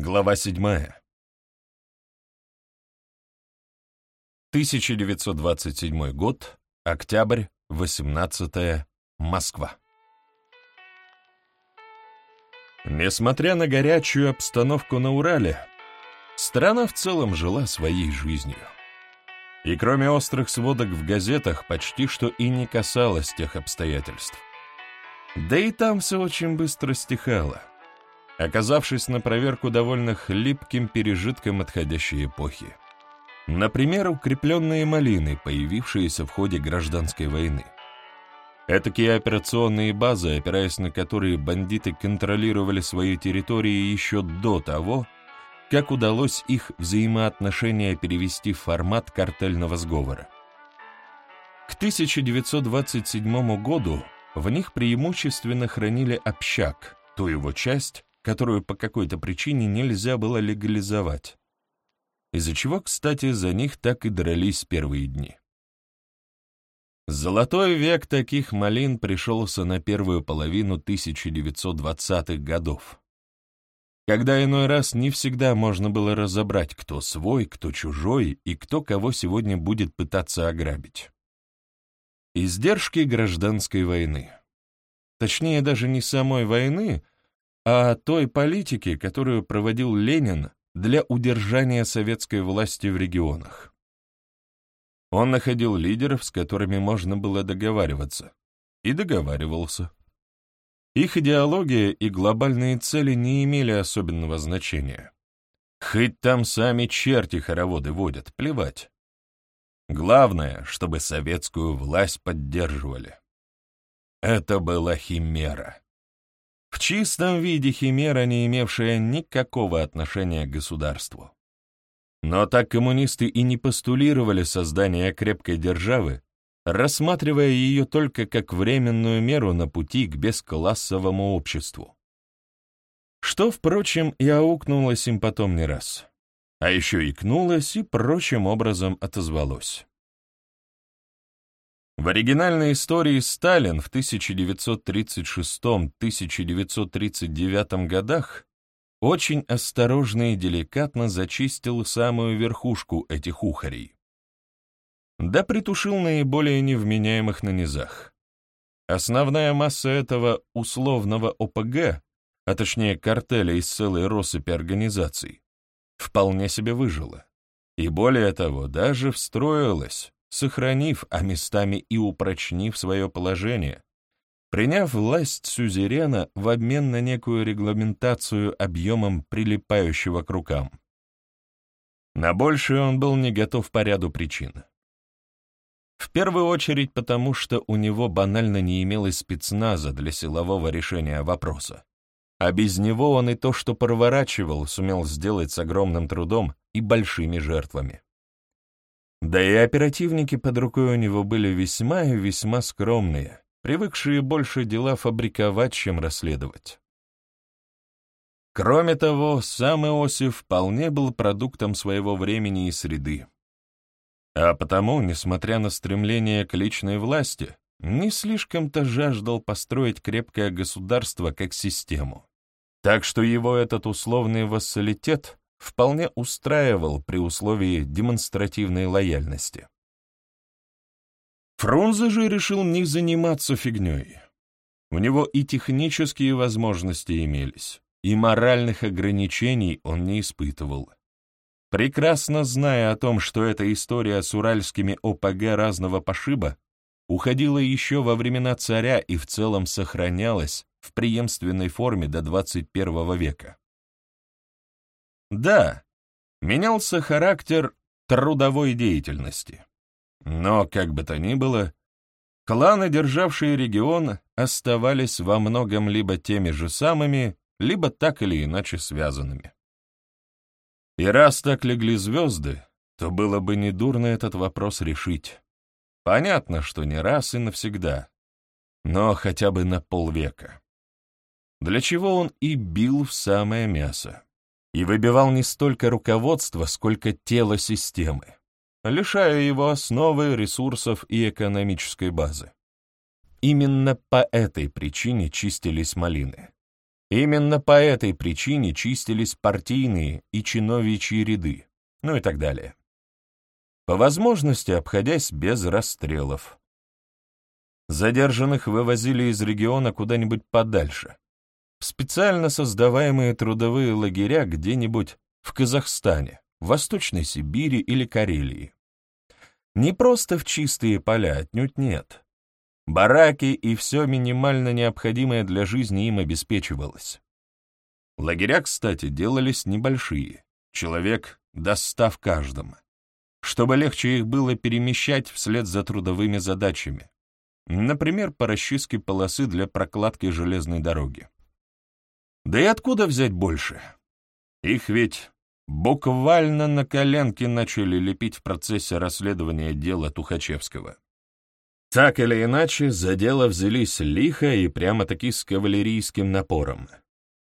Глава 7. 1927 год, октябрь, 18 Москва. Несмотря на горячую обстановку на Урале, страна в целом жила своей жизнью. И кроме острых сводок в газетах, почти что и не касалось тех обстоятельств. Да и там все очень быстро стихало оказавшись на проверку довольно хлипким пережитком отходящей эпохи. Например, укрепленные малины, появившиеся в ходе гражданской войны. Этакие операционные базы, опираясь на которые бандиты контролировали свои территории еще до того, как удалось их взаимоотношения перевести в формат картельного сговора. К 1927 году в них преимущественно хранили общак, ту его часть, которую по какой-то причине нельзя было легализовать, из-за чего, кстати, за них так и дрались первые дни. Золотой век таких малин пришелся на первую половину 1920-х годов, когда иной раз не всегда можно было разобрать, кто свой, кто чужой и кто кого сегодня будет пытаться ограбить. Издержки гражданской войны. Точнее, даже не самой войны, а той политики, которую проводил Ленин для удержания советской власти в регионах. Он находил лидеров, с которыми можно было договариваться, и договаривался. Их идеология и глобальные цели не имели особенного значения. Хоть там сами черти хороводы водят, плевать. Главное, чтобы советскую власть поддерживали. Это была химера. В чистом виде химера, не имевшая никакого отношения к государству. Но так коммунисты и не постулировали создание крепкой державы, рассматривая ее только как временную меру на пути к бесклассовому обществу. Что, впрочем, и аукнулось им потом не раз. А еще икнулось и прочим образом отозвалось. В оригинальной истории Сталин в 1936-1939 годах очень осторожно и деликатно зачистил самую верхушку этих ухарей. Да притушил наиболее невменяемых на низах. Основная масса этого условного ОПГ, а точнее картеля из целой россыпи организаций, вполне себе выжила. И более того, даже встроилась, сохранив, а местами и упрочнив свое положение, приняв власть сюзерена в обмен на некую регламентацию объемом прилипающего к рукам. На большее он был не готов по ряду причин. В первую очередь потому, что у него банально не имелось спецназа для силового решения вопроса. А без него он и то, что проворачивал, сумел сделать с огромным трудом и большими жертвами. Да и оперативники под рукой у него были весьма и весьма скромные, привыкшие больше дела фабриковать, чем расследовать. Кроме того, сам Иосиф вполне был продуктом своего времени и среды. А потому, несмотря на стремление к личной власти, не слишком-то жаждал построить крепкое государство как систему. Так что его этот условный вассалитет вполне устраивал при условии демонстративной лояльности. Фрунзе же решил не заниматься фигней. У него и технические возможности имелись, и моральных ограничений он не испытывал. Прекрасно зная о том, что эта история с уральскими ОПГ разного пошиба уходила еще во времена царя и в целом сохранялась в преемственной форме до 21 века. Да, менялся характер трудовой деятельности. Но, как бы то ни было, кланы, державшие регион, оставались во многом либо теми же самыми, либо так или иначе связанными. И раз так легли звезды, то было бы недурно этот вопрос решить. Понятно, что не раз и навсегда, но хотя бы на полвека. Для чего он и бил в самое мясо и выбивал не столько руководство, сколько тело системы, лишая его основы, ресурсов и экономической базы. Именно по этой причине чистились малины. Именно по этой причине чистились партийные и чиновичьи ряды, ну и так далее. По возможности обходясь без расстрелов. Задержанных вывозили из региона куда-нибудь подальше, в специально создаваемые трудовые лагеря где-нибудь в Казахстане, Восточной Сибири или Карелии. Не просто в чистые поля, отнюдь нет. Бараки и все минимально необходимое для жизни им обеспечивалось. Лагеря, кстати, делались небольшие, человек до ста в каждом, чтобы легче их было перемещать вслед за трудовыми задачами, например, по расчистке полосы для прокладки железной дороги. Да и откуда взять больше? Их ведь буквально на коленке начали лепить в процессе расследования дела Тухачевского. Так или иначе, за дело взялись лихо и прямо-таки с кавалерийским напором.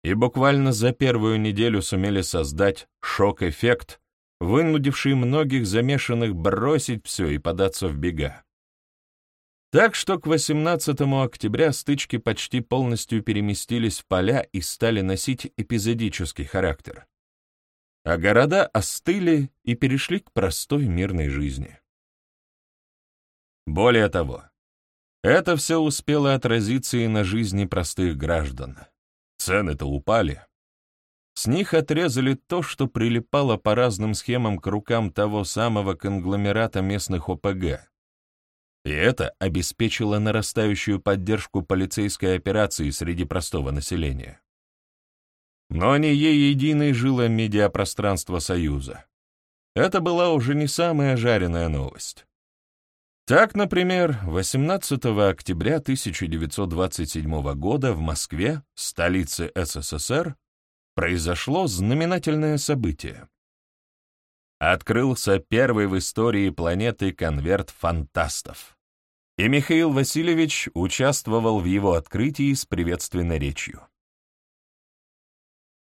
И буквально за первую неделю сумели создать шок-эффект, вынудивший многих замешанных бросить все и податься в бега. Так что к 18 октября стычки почти полностью переместились в поля и стали носить эпизодический характер. А города остыли и перешли к простой мирной жизни. Более того, это все успело отразиться и на жизни простых граждан. Цены-то упали. С них отрезали то, что прилипало по разным схемам к рукам того самого конгломерата местных ОПГ, и это обеспечило нарастающую поддержку полицейской операции среди простого населения. Но не ей единой жило медиапространство Союза. Это была уже не самая жареная новость. Так, например, 18 октября 1927 года в Москве, столице СССР, произошло знаменательное событие. Открылся первый в истории планеты конверт фантастов. И Михаил Васильевич участвовал в его открытии с приветственной речью.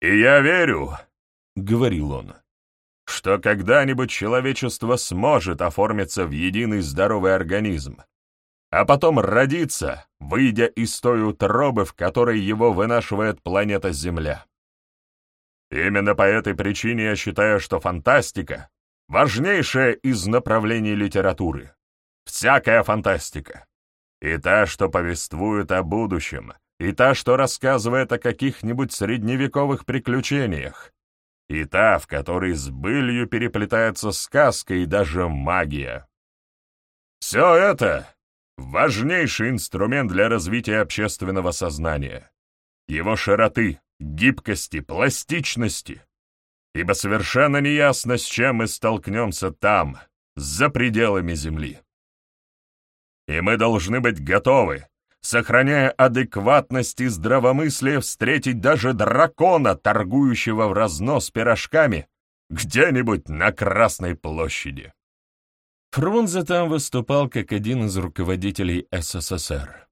«И я верю», — говорил он, — «что когда-нибудь человечество сможет оформиться в единый здоровый организм, а потом родиться, выйдя из той утробы, в которой его вынашивает планета Земля. Именно по этой причине я считаю, что фантастика — важнейшее из направлений литературы. Всякая фантастика. И та, что повествует о будущем, и та, что рассказывает о каких-нибудь средневековых приключениях, и та, в которой с былью переплетается сказка и даже магия. Все это — важнейший инструмент для развития общественного сознания, его широты, гибкости, пластичности, ибо совершенно неясно, с чем мы столкнемся там, за пределами Земли. И мы должны быть готовы, сохраняя адекватность и здравомыслие, встретить даже дракона, торгующего в разнос пирожками, где-нибудь на Красной площади. Фрунзе там выступал как один из руководителей СССР.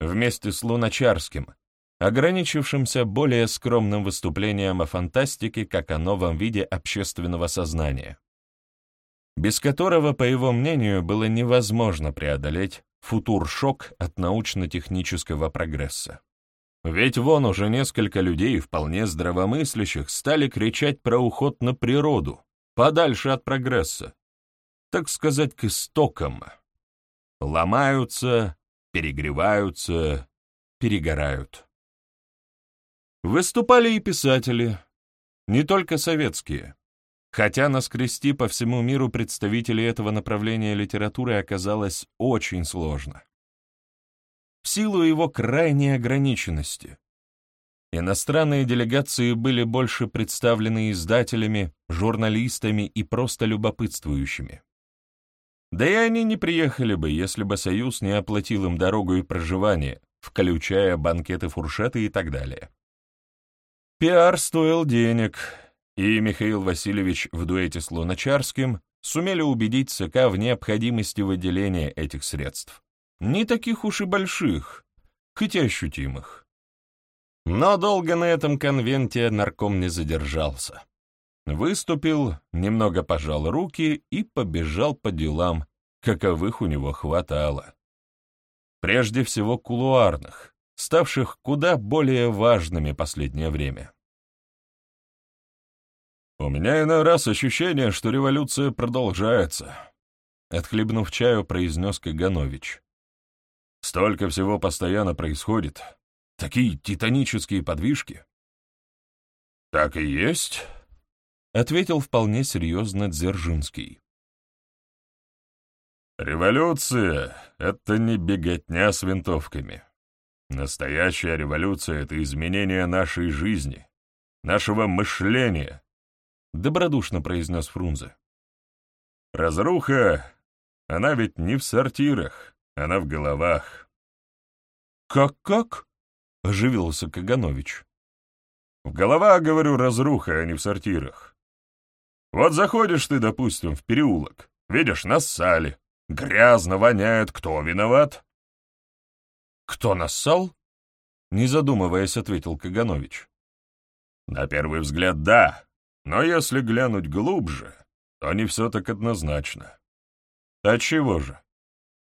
Вместе с Луначарским, ограничившимся более скромным выступлением о фантастике как о новом виде общественного сознания, без которого, по его мнению, было невозможно преодолеть футур-шок от научно-технического прогресса. Ведь вон уже несколько людей, вполне здравомыслящих, стали кричать про уход на природу, подальше от прогресса, так сказать, к истокам. Ломаются, перегреваются, перегорают. Выступали и писатели, не только советские. Хотя наскрести по всему миру представителей этого направления литературы оказалось очень сложно. В силу его крайней ограниченности. Иностранные делегации были больше представлены издателями, журналистами и просто любопытствующими. Да и они не приехали бы, если бы Союз не оплатил им дорогу и проживание, включая банкеты-фуршеты и так далее. Пиар стоил денег, и Михаил Васильевич в дуэте с Луначарским сумели убедить ЦК в необходимости выделения этих средств. Не таких уж и больших, хотя ощутимых. Но долго на этом конвенте нарком не задержался. Выступил, немного пожал руки и побежал по делам, каковых у него хватало. Прежде всего кулуарных, ставших куда более важными последнее время. «У меня иной раз ощущение, что революция продолжается», — отхлебнув чаю, произнес Каганович. «Столько всего постоянно происходит. Такие титанические подвижки». «Так и есть», — ответил вполне серьезно Дзержинский. «Революция — это не беготня с винтовками. Настоящая революция — это изменение нашей жизни, нашего мышления, добродушно произнес Фрунзе. Разруха, она ведь не в сортирах, она в головах. Как-как? оживился Каганович. В головах, говорю, разруха, а не в сортирах. Вот заходишь ты, допустим, в переулок, видишь, нассали, грязно воняет, кто виноват? Кто нассал? Не задумываясь, ответил Каганович. На первый взгляд, да, но если глянуть глубже, то не все так однозначно. А чего же?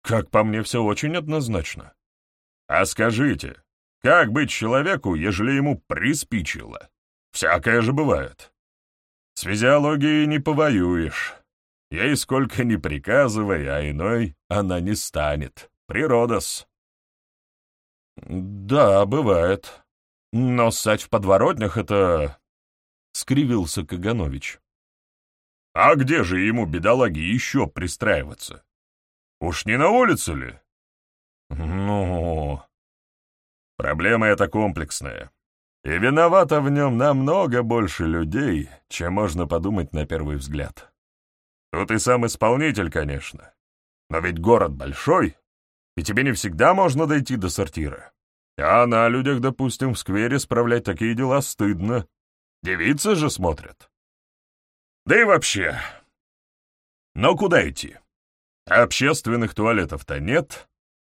Как по мне, все очень однозначно. А скажите, как быть человеку, ежели ему приспичило? Всякое же бывает. С физиологией не повоюешь. Ей сколько ни приказывай, а иной она не станет. Природос. Да, бывает. Но ссать в подворотнях — это — скривился Каганович. «А где же ему, бедолаге, еще пристраиваться? Уж не на улице ли?» «Ну...» «Проблема эта комплексная, и виновата в нем намного больше людей, чем можно подумать на первый взгляд. Тут и сам исполнитель, конечно, но ведь город большой, и тебе не всегда можно дойти до сортира. А на людях, допустим, в сквере справлять такие дела стыдно, Девицы же смотрят. Да и вообще. Но куда идти? Общественных туалетов-то нет.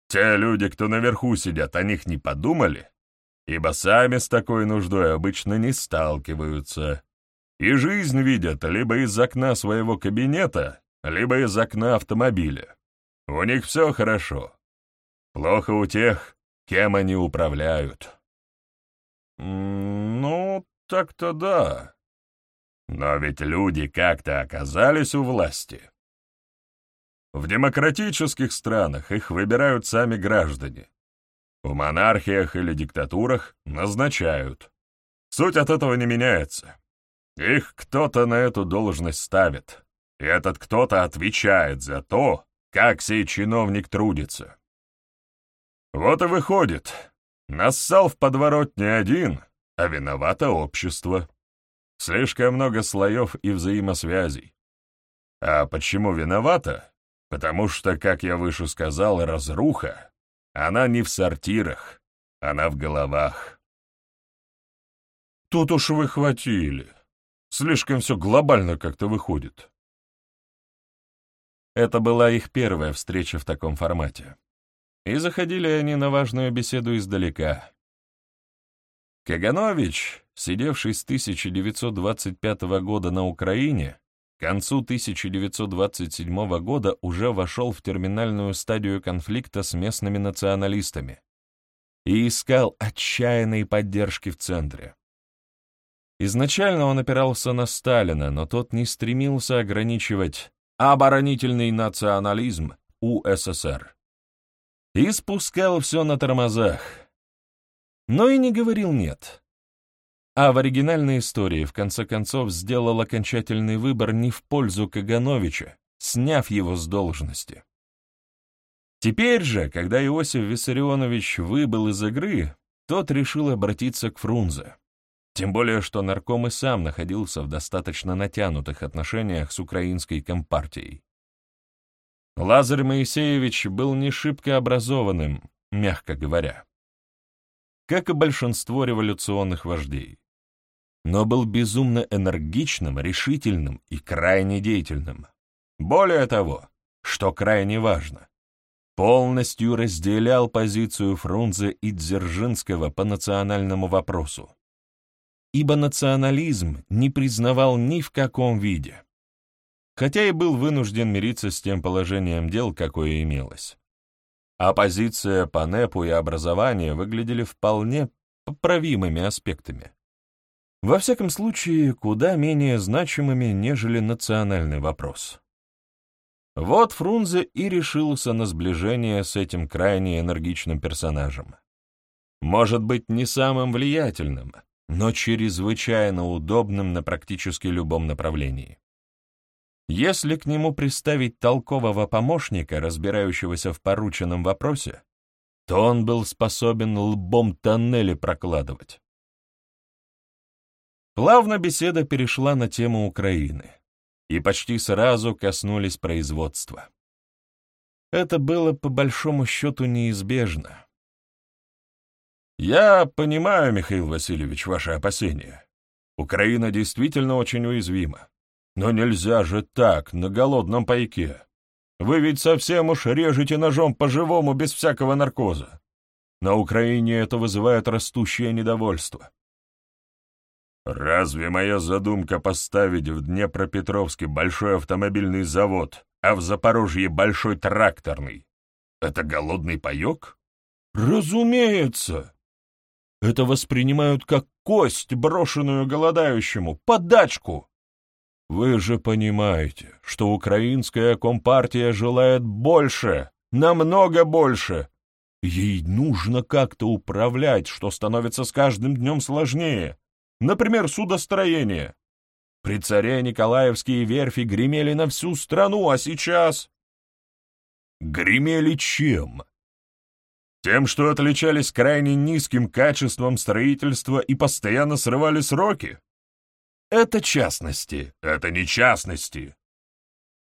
Те люди, кто наверху сидят, о них не подумали, ибо сами с такой нуждой обычно не сталкиваются. И жизнь видят либо из окна своего кабинета, либо из окна автомобиля. У них все хорошо. Плохо у тех, кем они управляют. «Ну, так-то да. Но ведь люди как-то оказались у власти. В демократических странах их выбирают сами граждане. В монархиях или диктатурах назначают. Суть от этого не меняется. Их кто-то на эту должность ставит, и этот кто-то отвечает за то, как сей чиновник трудится. Вот и выходит, нассал в подворотне один, а виновато общество. Слишком много слоев и взаимосвязей. А почему виновата? Потому что, как я выше сказал, разруха, она не в сортирах, она в головах. Тут уж вы хватили. Слишком все глобально как-то выходит. Это была их первая встреча в таком формате. И заходили они на важную беседу издалека, Каганович, сидевший с 1925 года на Украине, к концу 1927 года уже вошел в терминальную стадию конфликта с местными националистами и искал отчаянной поддержки в центре. Изначально он опирался на Сталина, но тот не стремился ограничивать оборонительный национализм УССР и спускал все на тормозах — но и не говорил «нет». А в оригинальной истории в конце концов сделал окончательный выбор не в пользу Кагановича, сняв его с должности. Теперь же, когда Иосиф Виссарионович выбыл из игры, тот решил обратиться к Фрунзе. Тем более, что нарком и сам находился в достаточно натянутых отношениях с украинской компартией. Лазарь Моисеевич был не шибко образованным, мягко говоря как и большинство революционных вождей. Но был безумно энергичным, решительным и крайне деятельным. Более того, что крайне важно, полностью разделял позицию Фрунзе и Дзержинского по национальному вопросу. Ибо национализм не признавал ни в каком виде, хотя и был вынужден мириться с тем положением дел, какое имелось. оппозиция по НЭПу и образованию выглядели вполне поправимыми аспектами. Во всяком случае, куда менее значимыми, нежели национальный вопрос. Вот Фрунзе и решился на сближение с этим крайне энергичным персонажем. Может быть, не самым влиятельным, но чрезвычайно удобным на практически любом направлении. Если к нему приставить толкового помощника, разбирающегося в порученном вопросе, то он был способен лбом тоннели прокладывать. Плавно беседа перешла на тему Украины, и почти сразу коснулись производства. Это было по большому счету неизбежно. Я понимаю, Михаил Васильевич, ваши опасения. Украина действительно очень уязвима. Но нельзя же так, на голодном пайке. Вы ведь совсем уж режете ножом по-живому без всякого наркоза. На Украине это вызывает растущее недовольство. Разве моя задумка поставить в Днепропетровске большой автомобильный завод, а в Запорожье большой тракторный — это голодный паек? Разумеется! Это воспринимают как кость, брошенную голодающему, подачку. Вы же понимаете, что украинская компартия желает больше, намного больше. Ей нужно как-то управлять, что становится с каждым днем сложнее. Например, судостроение. При царе Николаевские верфи гремели на всю страну, а сейчас... Гремели чем? Тем, что отличались крайне низким качеством строительства и постоянно срывали сроки? Это частности, это не частности.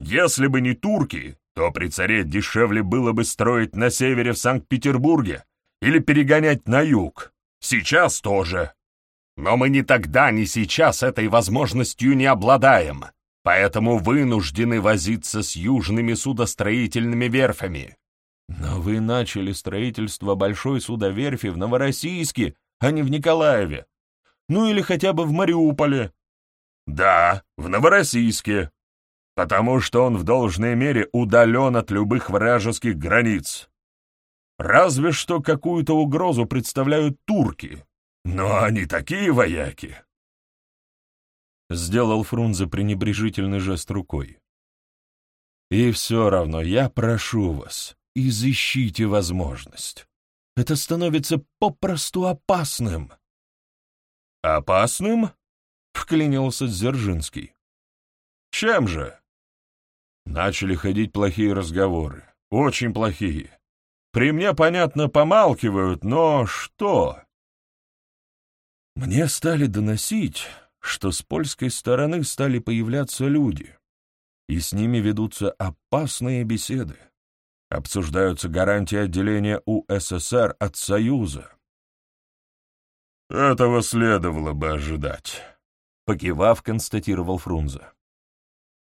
Если бы не турки, то при царе дешевле было бы строить на севере в Санкт-Петербурге или перегонять на юг. Сейчас тоже. Но мы ни тогда, ни сейчас этой возможностью не обладаем, поэтому вынуждены возиться с южными судостроительными верфями. Но вы начали строительство большой судоверфи в Новороссийске, а не в Николаеве. Ну или хотя бы в Мариуполе. Да, в Новороссийске. Потому что он в должной мере удален от любых вражеских границ. Разве что какую-то угрозу представляют турки, но они такие вояки!» Сделал Фрунзе пренебрежительный жест рукой. «И все равно я прошу вас, изыщите возможность. Это становится попросту опасным». «Опасным?» — вклинился Дзержинский. «Чем же?» Начали ходить плохие разговоры, очень плохие. При мне, понятно, помалкивают, но что? Мне стали доносить, что с польской стороны стали появляться люди, и с ними ведутся опасные беседы. Обсуждаются гарантии отделения УССР от Союза. «Этого следовало бы ожидать», — покивав, констатировал Фрунзе.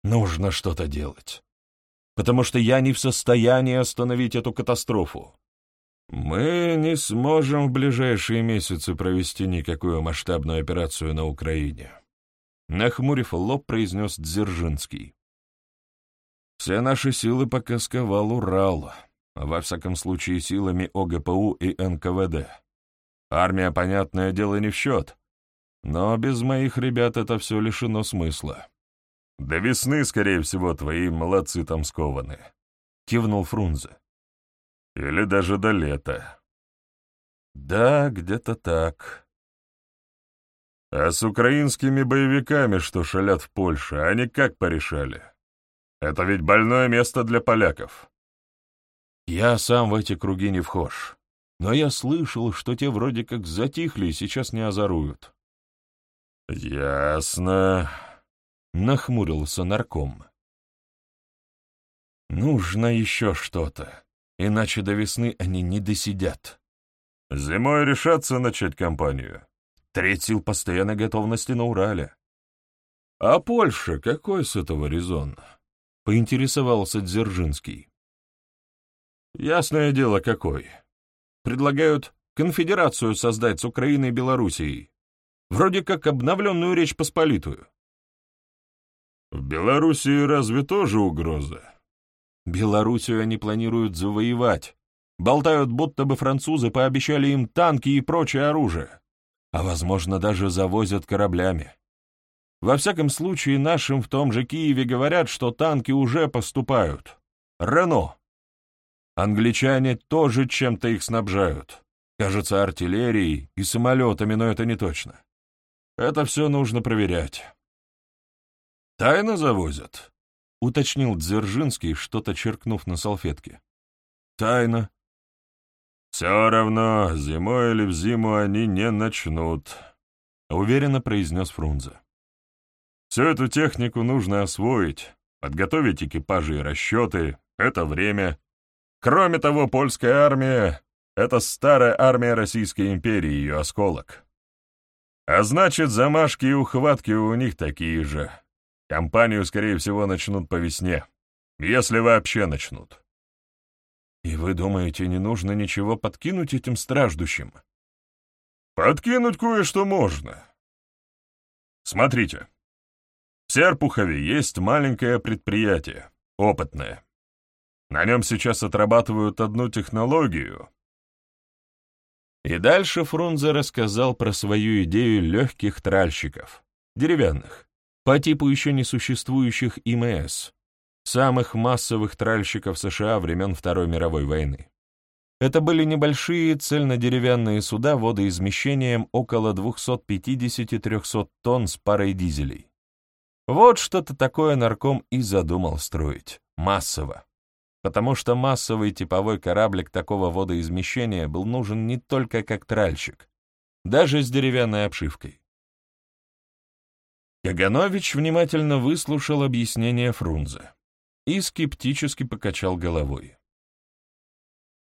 «Нужно что-то делать, потому что я не в состоянии остановить эту катастрофу. Мы не сможем в ближайшие месяцы провести никакую масштабную операцию на Украине. Нахмурив лоб, произнес Дзержинский. Все наши силы пока сковал Урал, во всяком случае силами ОГПУ и НКВД. Армия, понятное дело, не в счет, но без моих ребят это все лишено смысла. До весны, скорее всего, твои молодцы там скованы, — кивнул Фрунзе. Или даже до лета. Да, где-то так. А с украинскими боевиками, что шалят в Польше, они как порешали? Это ведь больное место для поляков. Я сам в эти круги не вхож, но я слышал, что те вроде как затихли и сейчас не озоруют. Ясно, — нахмурился нарком. Нужно еще что-то иначе до весны они не досидят. Зимой решатся начать кампанию. Треть сил постоянной готовности на Урале. А Польша, какой с этого резон? Поинтересовался Дзержинский. Ясное дело, какой. Предлагают конфедерацию создать с Украиной и Белоруссией. Вроде как обновленную Речь Посполитую. В Белоруссии разве тоже угроза? Белоруссию они планируют завоевать, Болтают, будто бы французы пообещали им танки и прочее оружие. А, возможно, даже завозят кораблями. Во всяком случае, нашим в том же Киеве говорят, что танки уже поступают. Рено. Англичане тоже чем-то их снабжают. Кажется, артиллерией и самолетами, но это не точно. Это все нужно проверять. «Тайно завозят?» — уточнил Дзержинский, что-то черкнув на салфетке. «Тайно». «Все равно, зимой или в зиму они не начнут», — уверенно произнес Фрунзе. «Всю эту технику нужно освоить, подготовить экипажи и расчеты, это время. Кроме того, польская армия — это старая армия Российской империи, ее осколок. А значит, замашки и ухватки у них такие же. Компанию, скорее всего, начнут по весне, если вообще начнут. И вы думаете, не нужно ничего подкинуть этим страждущим? Подкинуть кое-что можно. Смотрите. В Серпухове есть маленькое предприятие, опытное. На нем сейчас отрабатывают одну технологию. И дальше Фрунзе рассказал про свою идею легких тральщиков, деревянных по типу еще не существующих ИМС, самых массовых тральщиков США времен Второй мировой войны. Это были небольшие цельнодеревянные суда водоизмещением около 250-300 тонн с парой дизелей. Вот что-то такое нарком и задумал строить, массово. Потому что массовый типовой кораблик такого водоизмещения был нужен не только как тральщик, даже с деревянной обшивкой. Каганович внимательно выслушал объяснение Фрунзе и скептически покачал головой.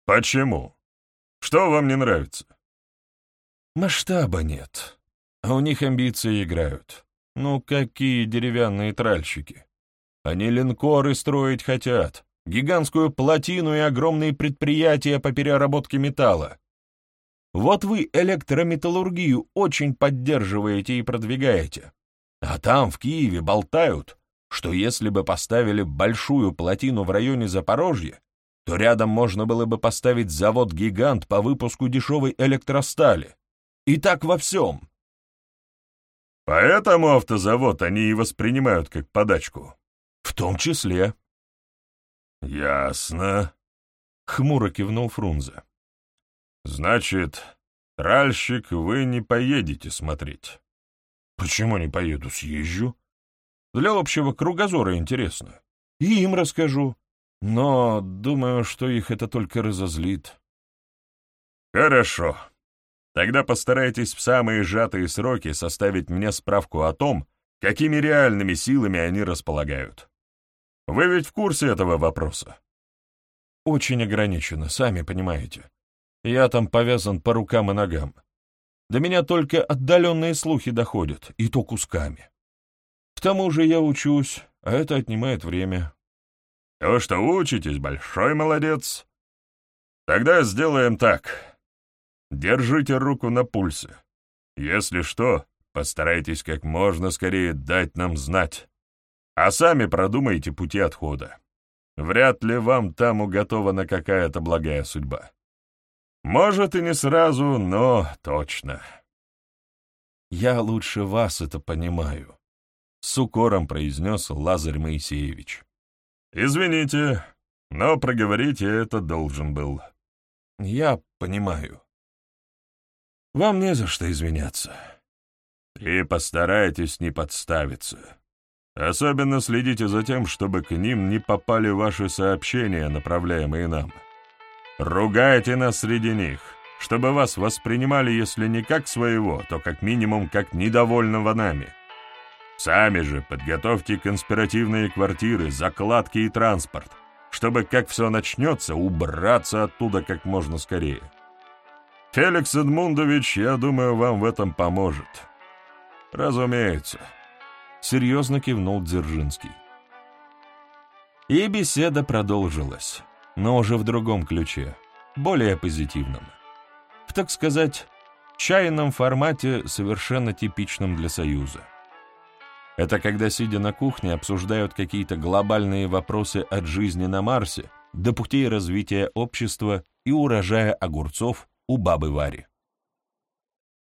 «Почему? Что вам не нравится?» «Масштаба нет, а у них амбиции играют. Ну, какие деревянные тральщики? Они линкоры строить хотят, гигантскую плотину и огромные предприятия по переработке металла. Вот вы электрометаллургию очень поддерживаете и продвигаете. А там, в Киеве, болтают, что если бы поставили большую плотину в районе Запорожья, то рядом можно было бы поставить завод-гигант по выпуску дешевой электростали. И так во всем. Поэтому автозавод они и воспринимают как подачку. В том числе. Ясно. Хмуро кивнул Фрунзе. Значит, тральщик вы не поедете смотреть. Почему не поеду, съезжу? Для общего кругозора интересно. И им расскажу. Но думаю, что их это только разозлит. Хорошо. Тогда постарайтесь в самые сжатые сроки составить мне справку о том, какими реальными силами они располагают. Вы ведь в курсе этого вопроса? Очень ограничено, сами понимаете. Я там повязан по рукам и ногам. До меня только отдаленные слухи доходят, и то кусками. К тому же я учусь, а это отнимает время. То, что учитесь, большой молодец. Тогда сделаем так. Держите руку на пульсе. Если что, постарайтесь как можно скорее дать нам знать. А сами продумайте пути отхода. Вряд ли вам там уготована какая-то благая судьба. Может, и не сразу, но точно. Я лучше вас это понимаю, — с укором произнес Лазарь Моисеевич. Извините, но проговорить я это должен был. Я понимаю. Вам не за что извиняться. И постарайтесь не подставиться. Особенно следите за тем, чтобы к ним не попали ваши сообщения, направляемые нам. Ругайте нас среди них, чтобы вас воспринимали, если не как своего, то как минимум как недовольного нами. Сами же подготовьте конспиративные квартиры, закладки и транспорт, чтобы, как все начнется, убраться оттуда как можно скорее. Феликс Эдмундович, я думаю, вам в этом поможет. Разумеется. Серьезно кивнул Дзержинский. И беседа продолжилась но уже в другом ключе, более позитивном. В, так сказать, чайном формате, совершенно типичном для Союза. Это когда, сидя на кухне, обсуждают какие-то глобальные вопросы от жизни на Марсе до путей развития общества и урожая огурцов у бабы Вари.